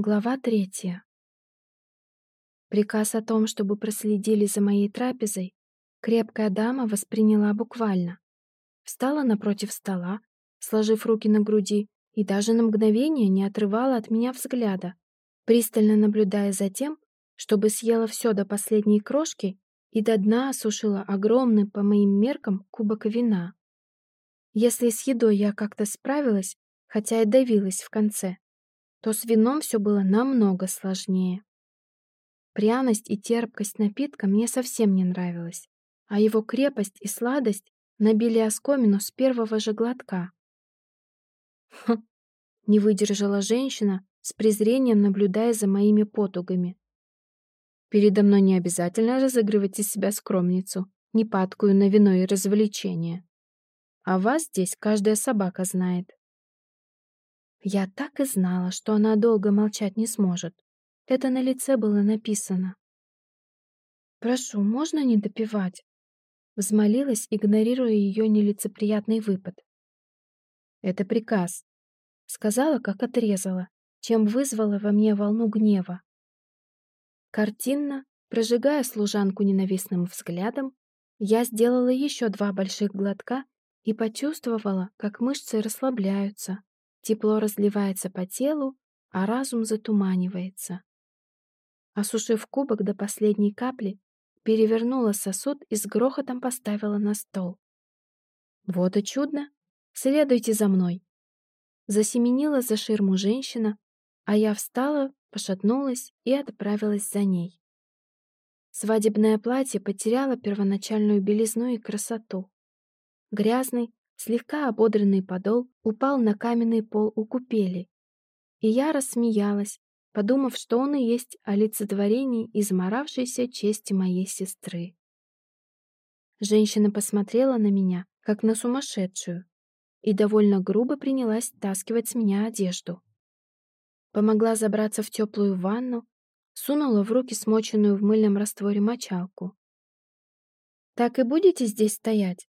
Глава третья. Приказ о том, чтобы проследили за моей трапезой, крепкая дама восприняла буквально. Встала напротив стола, сложив руки на груди, и даже на мгновение не отрывала от меня взгляда, пристально наблюдая за тем, чтобы съела все до последней крошки и до дна осушила огромный, по моим меркам, кубок вина. Если с едой я как-то справилась, хотя и давилась в конце, то с вином все было намного сложнее. Пряность и терпкость напитка мне совсем не нравилась, а его крепость и сладость набили оскомину с первого же глотка. Хм, не выдержала женщина, с презрением наблюдая за моими потугами. Передо мной не обязательно разыгрывать из себя скромницу, не падкую на вино и развлечения. А вас здесь каждая собака знает. Я так и знала, что она долго молчать не сможет. Это на лице было написано. «Прошу, можно не допивать?» Взмолилась, игнорируя ее нелицеприятный выпад. «Это приказ», — сказала, как отрезала, чем вызвала во мне волну гнева. Картинно, прожигая служанку ненавистным взглядом, я сделала еще два больших глотка и почувствовала, как мышцы расслабляются, Тепло разливается по телу, а разум затуманивается. Осушив кубок до последней капли, перевернула сосуд и с грохотом поставила на стол. Вот и чудно! Следуйте за мной. Засеменила за ширму женщина, а я встала, пошатнулась и отправилась за ней. Свадебное платье потеряло первоначальную белизну и красоту. Грязный, Слегка ободренный подол упал на каменный пол у купели. И я рассмеялась, подумав, что он и есть олицетворение изморавшейся чести моей сестры. Женщина посмотрела на меня, как на сумасшедшую, и довольно грубо принялась таскивать с меня одежду. Помогла забраться в теплую ванну, сунула в руки смоченную в мыльном растворе мочалку. «Так и будете здесь стоять?»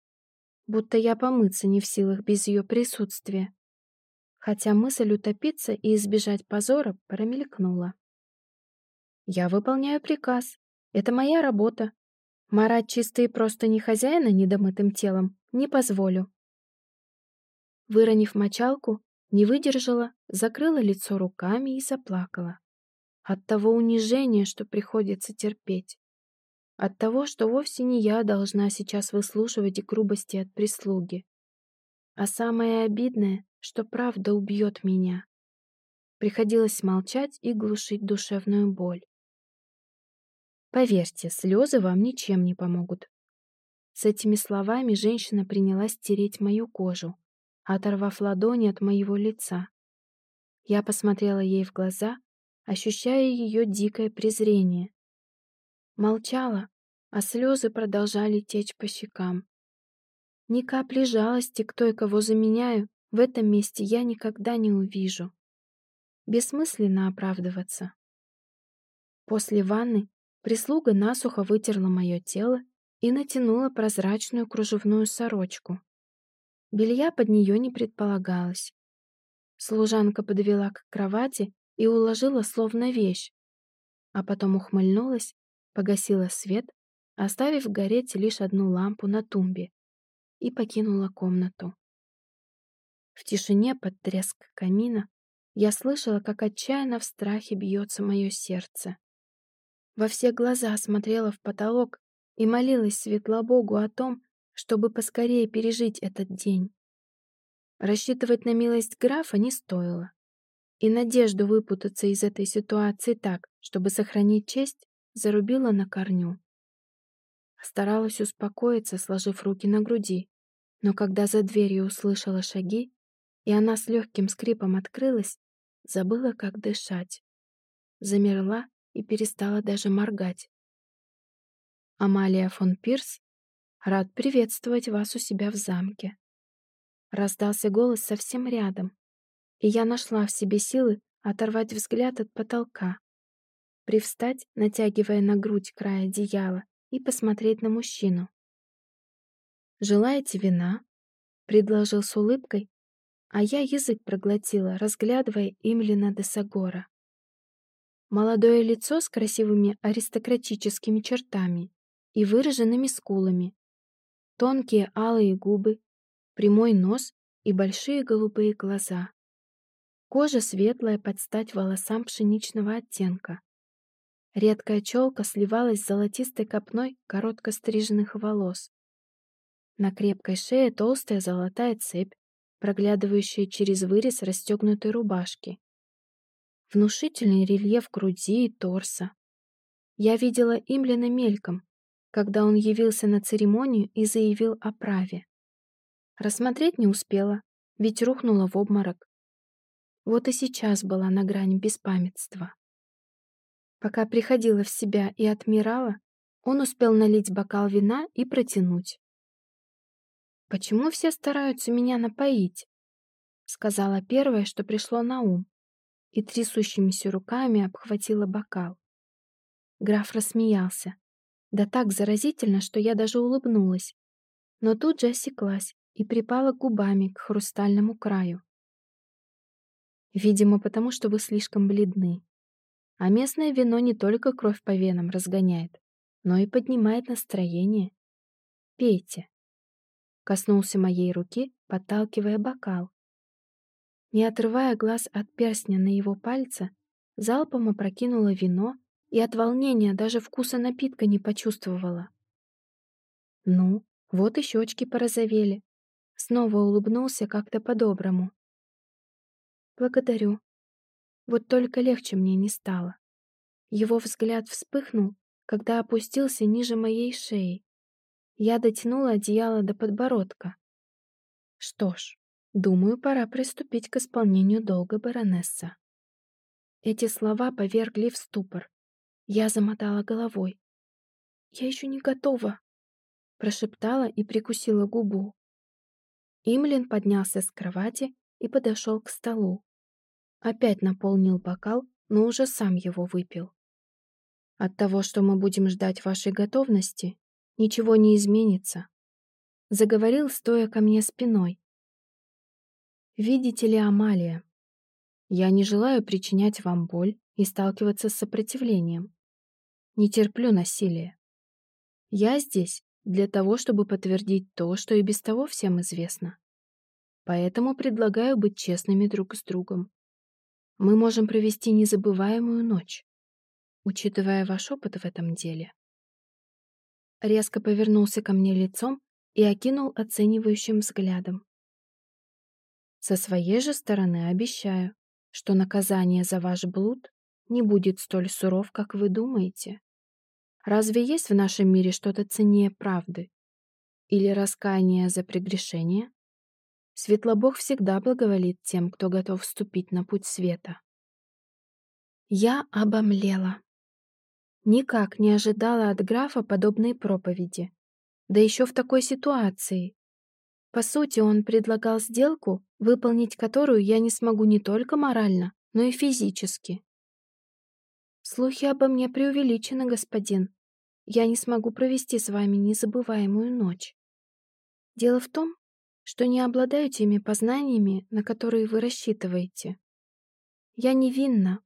Будто я помыться не в силах без ее присутствия. Хотя мысль утопиться и избежать позора промелькнула. Я выполняю приказ. Это моя работа. Марать чистые просто не хозяина недомытым телом не позволю. Выронив мочалку, не выдержала, закрыла лицо руками и заплакала. От того унижения, что приходится терпеть. От того, что вовсе не я должна сейчас выслушивать грубости от прислуги. А самое обидное, что правда убьет меня. Приходилось молчать и глушить душевную боль. Поверьте, слезы вам ничем не помогут. С этими словами женщина принялась тереть мою кожу, оторвав ладони от моего лица. Я посмотрела ей в глаза, ощущая ее дикое презрение, Молчала, а слезы продолжали течь по щекам. Ни капли жалости к той, кого заменяю, в этом месте я никогда не увижу. Бессмысленно оправдываться. После ванны прислуга насухо вытерла мое тело и натянула прозрачную кружевную сорочку. Белья под нее не предполагалось. Служанка подвела к кровати и уложила словно вещь, а потом ухмыльнулась погасила свет, оставив гореть лишь одну лампу на тумбе, и покинула комнату. В тишине под треск камина я слышала, как отчаянно в страхе бьется мое сердце. Во все глаза смотрела в потолок и молилась Светлобогу о том, чтобы поскорее пережить этот день. Рассчитывать на милость графа не стоило. И надежду выпутаться из этой ситуации так, чтобы сохранить честь, зарубила на корню. Старалась успокоиться, сложив руки на груди, но когда за дверью услышала шаги, и она с легким скрипом открылась, забыла, как дышать. Замерла и перестала даже моргать. «Амалия фон Пирс, рад приветствовать вас у себя в замке». Раздался голос совсем рядом, и я нашла в себе силы оторвать взгляд от потолка привстать, натягивая на грудь край одеяла, и посмотреть на мужчину. «Желаете вина?» — предложил с улыбкой, а я язык проглотила, разглядывая Имлина де Сагора. Молодое лицо с красивыми аристократическими чертами и выраженными скулами. Тонкие алые губы, прямой нос и большие голубые глаза. Кожа светлая под стать волосам пшеничного оттенка. Редкая челка сливалась с золотистой копной коротко стриженных волос. На крепкой шее толстая золотая цепь, проглядывающая через вырез расстегнутой рубашки. Внушительный рельеф груди и торса. Я видела Имлина мельком, когда он явился на церемонию и заявил о праве. Рассмотреть не успела, ведь рухнула в обморок. Вот и сейчас была на грани беспамятства. Пока приходила в себя и отмирала, он успел налить бокал вина и протянуть. «Почему все стараются меня напоить?» сказала первое, что пришло на ум, и трясущимися руками обхватила бокал. Граф рассмеялся. Да так заразительно, что я даже улыбнулась. Но тут же осеклась и припала губами к хрустальному краю. Видимо, потому что вы слишком бледны. А местное вино не только кровь по венам разгоняет, но и поднимает настроение. Пейте. Коснулся моей руки, подталкивая бокал. Не отрывая глаз от перстня на его пальце, залпом опрокинула вино и от волнения даже вкуса напитка не почувствовала. Ну, вот и щечки порозовели. Снова улыбнулся как-то по-доброму. Благодарю. Вот только легче мне не стало. Его взгляд вспыхнул, когда опустился ниже моей шеи. Я дотянула одеяло до подбородка. Что ж, думаю, пора приступить к исполнению долга баронесса. Эти слова повергли в ступор. Я замотала головой. «Я еще не готова», — прошептала и прикусила губу. Имлин поднялся с кровати и подошел к столу. Опять наполнил бокал, но уже сам его выпил. От того, что мы будем ждать вашей готовности, ничего не изменится. Заговорил, стоя ко мне спиной. Видите ли, Амалия, я не желаю причинять вам боль и сталкиваться с сопротивлением. Не терплю насилия. Я здесь для того, чтобы подтвердить то, что и без того всем известно. Поэтому предлагаю быть честными друг с другом. Мы можем провести незабываемую ночь, учитывая ваш опыт в этом деле. Резко повернулся ко мне лицом и окинул оценивающим взглядом. Со своей же стороны обещаю, что наказание за ваш блуд не будет столь суров, как вы думаете. Разве есть в нашем мире что-то ценнее правды? Или раскаяние за прегрешение? Светлобог всегда благоволит тем, кто готов вступить на путь света. Я обомлела. Никак не ожидала от графа подобной проповеди. Да еще в такой ситуации. По сути, он предлагал сделку, выполнить которую я не смогу не только морально, но и физически. Слухи обо мне преувеличены, господин. Я не смогу провести с вами незабываемую ночь. Дело в том, что не обладаю теми познаниями, на которые вы рассчитываете. Я невинна.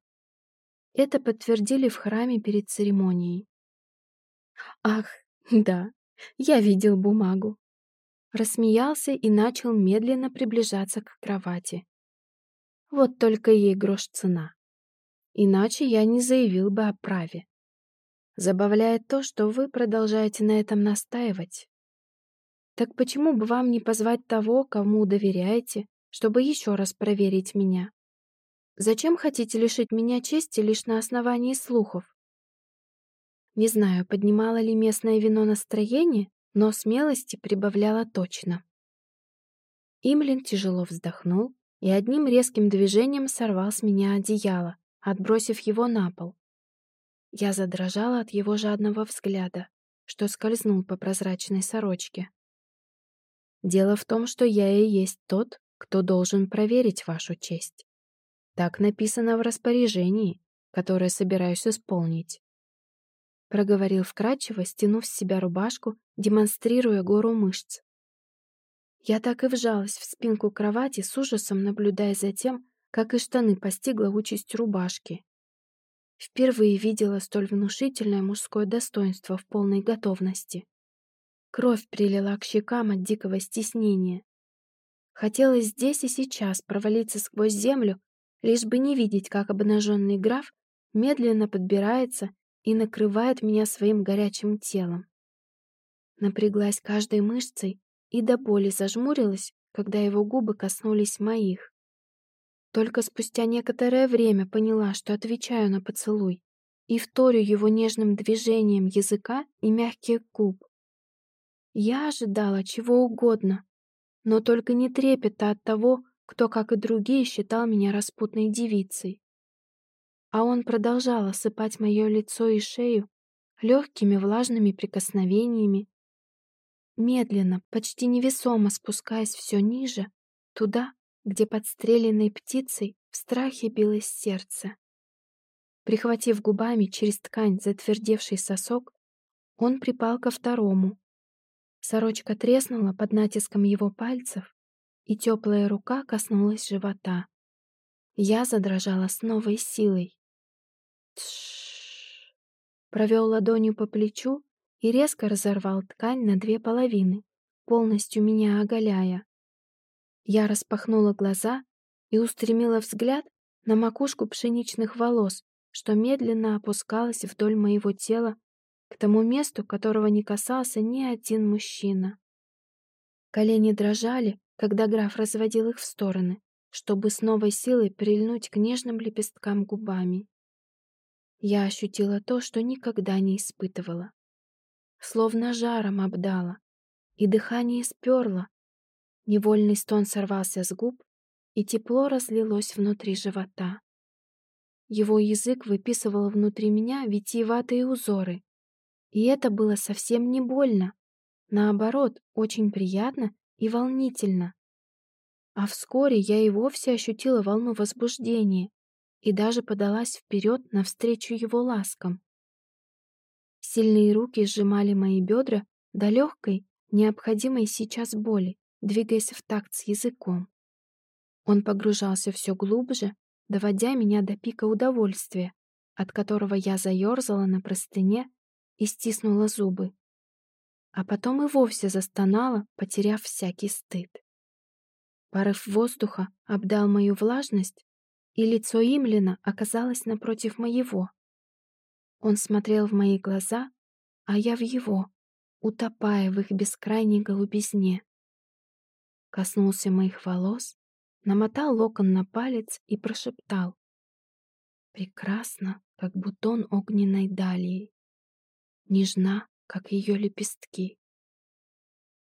Это подтвердили в храме перед церемонией. Ах, да, я видел бумагу. Рассмеялся и начал медленно приближаться к кровати. Вот только ей грош цена. Иначе я не заявил бы о праве. Забавляет то, что вы продолжаете на этом настаивать. Так почему бы вам не позвать того, кому доверяете, чтобы еще раз проверить меня? Зачем хотите лишить меня чести лишь на основании слухов? Не знаю, поднимало ли местное вино настроение, но смелости прибавляло точно. Имлин тяжело вздохнул и одним резким движением сорвал с меня одеяло, отбросив его на пол. Я задрожала от его жадного взгляда, что скользнул по прозрачной сорочке. Дело в том, что я и есть тот, кто должен проверить вашу честь. Так написано в распоряжении, которое собираюсь исполнить. Проговорил вкрадчиво, стянув с себя рубашку, демонстрируя гору мышц. Я так и вжалась в спинку кровати, с ужасом наблюдая за тем, как и штаны постигла участь рубашки. впервые видела столь внушительное мужское достоинство в полной готовности. Кровь прилила к щекам от дикого стеснения. Хотелось здесь и сейчас провалиться сквозь землю, лишь бы не видеть, как обнаженный граф медленно подбирается и накрывает меня своим горячим телом. Напряглась каждой мышцей и до боли зажмурилась, когда его губы коснулись моих. Только спустя некоторое время поняла, что отвечаю на поцелуй и вторю его нежным движением языка и мягких губ. Я ожидала чего угодно, но только не трепета от того, кто, как и другие, считал меня распутной девицей. А он продолжал осыпать мое лицо и шею легкими влажными прикосновениями, медленно, почти невесомо спускаясь все ниже, туда, где подстреленной птицей в страхе билось сердце. Прихватив губами через ткань затвердевший сосок, он припал ко второму. Сорочка треснула под натиском его пальцев, и теплая рука коснулась живота. Я задрожала с новой силой. Тш! Провел ладонью по плечу и резко разорвал ткань на две половины, полностью меня оголяя. Я распахнула глаза и устремила взгляд на макушку пшеничных волос, что медленно опускалась вдоль моего тела к тому месту, которого не касался ни один мужчина. Колени дрожали, когда граф разводил их в стороны, чтобы с новой силой прильнуть к нежным лепесткам губами. Я ощутила то, что никогда не испытывала. Словно жаром обдала, и дыхание сперло, Невольный стон сорвался с губ, и тепло разлилось внутри живота. Его язык выписывал внутри меня витиеватые узоры. И это было совсем не больно. Наоборот, очень приятно и волнительно. А вскоре я и вовсе ощутила волну возбуждения и даже подалась вперед навстречу его ласкам. Сильные руки сжимали мои бедра до легкой, необходимой сейчас боли двигаясь в такт с языком. Он погружался все глубже, доводя меня до пика удовольствия, от которого я заерзала на простыне и стиснула зубы. А потом и вовсе застонала, потеряв всякий стыд. Порыв воздуха обдал мою влажность, и лицо Имлина оказалось напротив моего. Он смотрел в мои глаза, а я в его, утопая в их бескрайней голубизне коснулся моих волос, намотал локон на палец и прошептал. Прекрасно, как бутон огненной далии, нежна, как ее лепестки.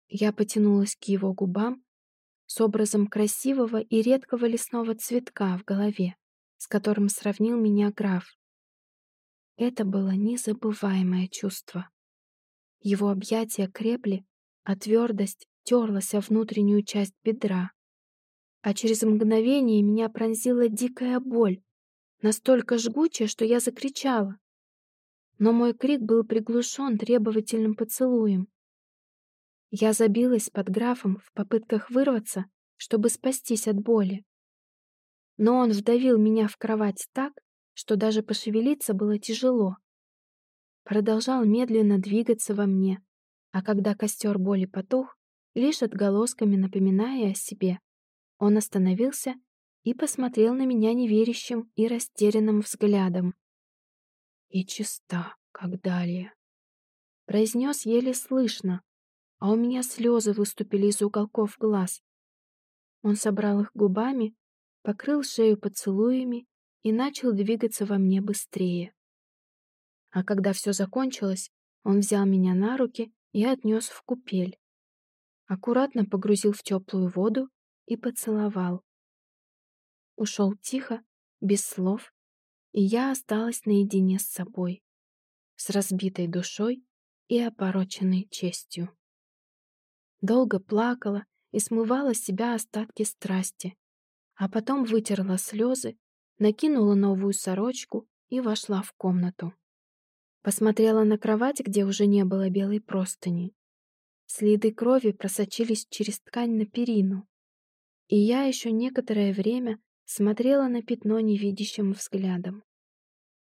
Я потянулась к его губам с образом красивого и редкого лесного цветка в голове, с которым сравнил меня граф. Это было незабываемое чувство. Его объятия крепли, а твердость терлась о внутреннюю часть бедра. А через мгновение меня пронзила дикая боль, настолько жгучая, что я закричала. Но мой крик был приглушен требовательным поцелуем. Я забилась под графом в попытках вырваться, чтобы спастись от боли. Но он вдавил меня в кровать так, что даже пошевелиться было тяжело. Продолжал медленно двигаться во мне, а когда костер боли потух, лишь отголосками напоминая о себе. Он остановился и посмотрел на меня неверящим и растерянным взглядом. «И чиста, как далее», — произнес еле слышно, а у меня слезы выступили из уголков глаз. Он собрал их губами, покрыл шею поцелуями и начал двигаться во мне быстрее. А когда все закончилось, он взял меня на руки и отнес в купель аккуратно погрузил в теплую воду и поцеловал. Ушел тихо, без слов, и я осталась наедине с собой, с разбитой душой и опороченной честью. Долго плакала и смывала с себя остатки страсти, а потом вытерла слезы, накинула новую сорочку и вошла в комнату. Посмотрела на кровать, где уже не было белой простыни, Следы крови просочились через ткань на перину. И я еще некоторое время смотрела на пятно невидящим взглядом.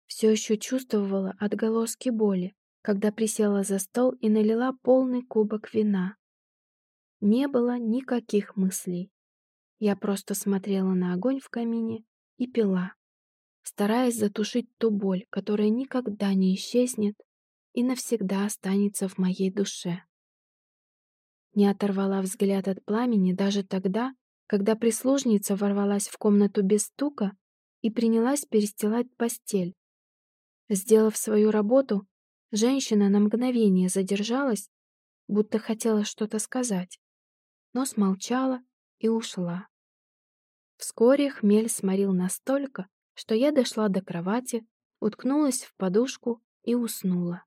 Все еще чувствовала отголоски боли, когда присела за стол и налила полный кубок вина. Не было никаких мыслей. Я просто смотрела на огонь в камине и пила, стараясь затушить ту боль, которая никогда не исчезнет и навсегда останется в моей душе. Не оторвала взгляд от пламени даже тогда, когда прислужница ворвалась в комнату без стука и принялась перестилать постель. Сделав свою работу, женщина на мгновение задержалась, будто хотела что-то сказать, но смолчала и ушла. Вскоре хмель сморил настолько, что я дошла до кровати, уткнулась в подушку и уснула.